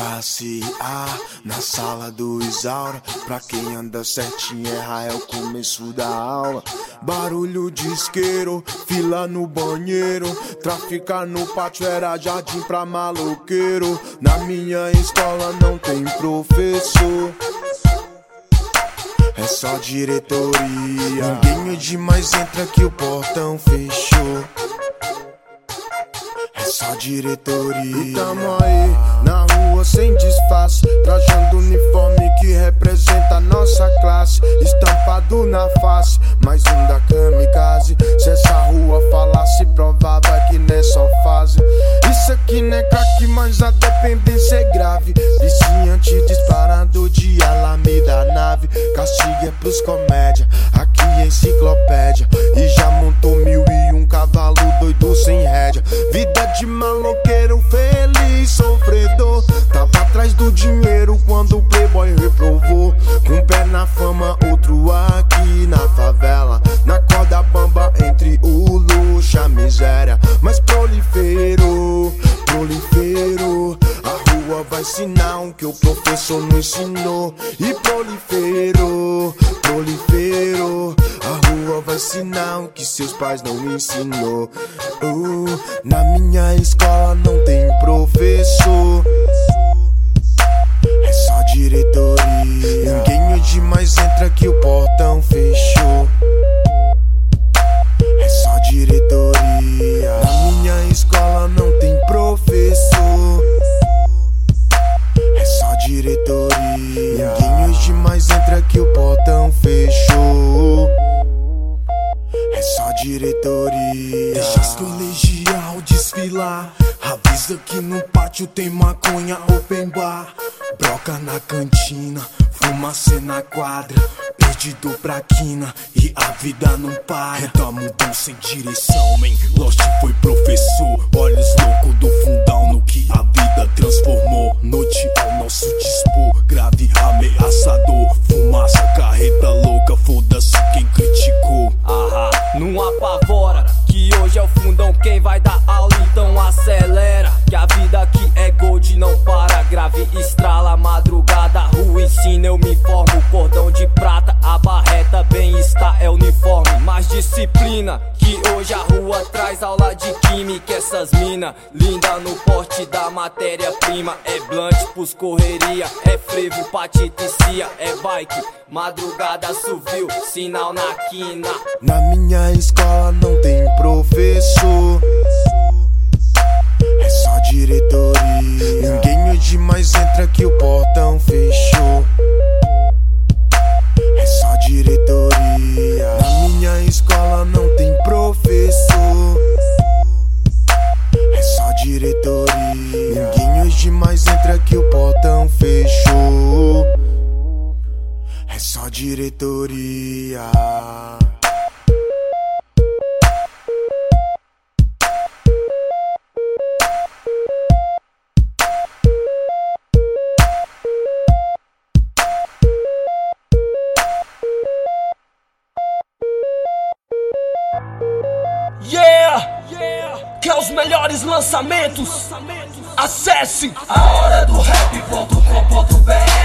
Classe A na sala do Isaura. Pra quem anda certinho, erra é o começo da aula. Barulho de isqueiro, fila no banheiro. Traficar no pátio era jardim pra maloqueiro. Na minha escola não tem professor. É só diretoria. Ninguém demais entra que o portão fechou. É só diretoria. E tamo aí na rua sem disfarce. Trajando uniforme que representa a nossa classe. Estampado na face, mais um da kamikaze. Se essa rua falasse, provava que nessa fase. Isso aqui não é crack, mas a dependência é grave. Viciante disparado de alameda nave. Castigo é pros comédia, do dinheiro quando o playboy reprovou. Com um pé na fama, outro aqui na favela. Na corda bamba entre o luxo, a miséria. Mas proliferou, proliferou. A rua vai ensinar o que o professor não ensinou. E proliferou, proliferou. A rua vai ensinar o que seus pais não ensinou. Uh, na minha escola não tem professor. Demais entra que o portão fechou. É só diretoria. Na minha escola não tem professor. É só diretoria. Ninguém demais entra que o portão fechou. É só diretoria. Deixa as colegial desfilar. Avisa que no pátio tem maconha open bar. Broca na cantina, fumaça na quadra. Perdido pra quina e a vida não para. É da sem direção, man. Lost foi professor. Olhos loucos do fundão no que a vida transformou. Noite ao nosso dispor, grave ameaçador. Fumaça, carreta louca, foda-se quem criticou. Ahá, não apavora que hoje é o fundão quem vai dar aula, então acelera. Que a vida aqui é gold, não para. Grave, estrala, madrugada, eu me formo. Cordão de prata, a barreta, bem-estar é uniforme. Mais disciplina, que hoje a rua traz aula de química. Essas mina, linda no porte da matéria-prima. É blunt pros correria, é frevo pra titicia, é bike. Madrugada subiu, sinal na quina. Na minha escola não tem professor. Só diretoria. Yeah! Quer os melhores lançamentos? Acesse A hora do rap.com.br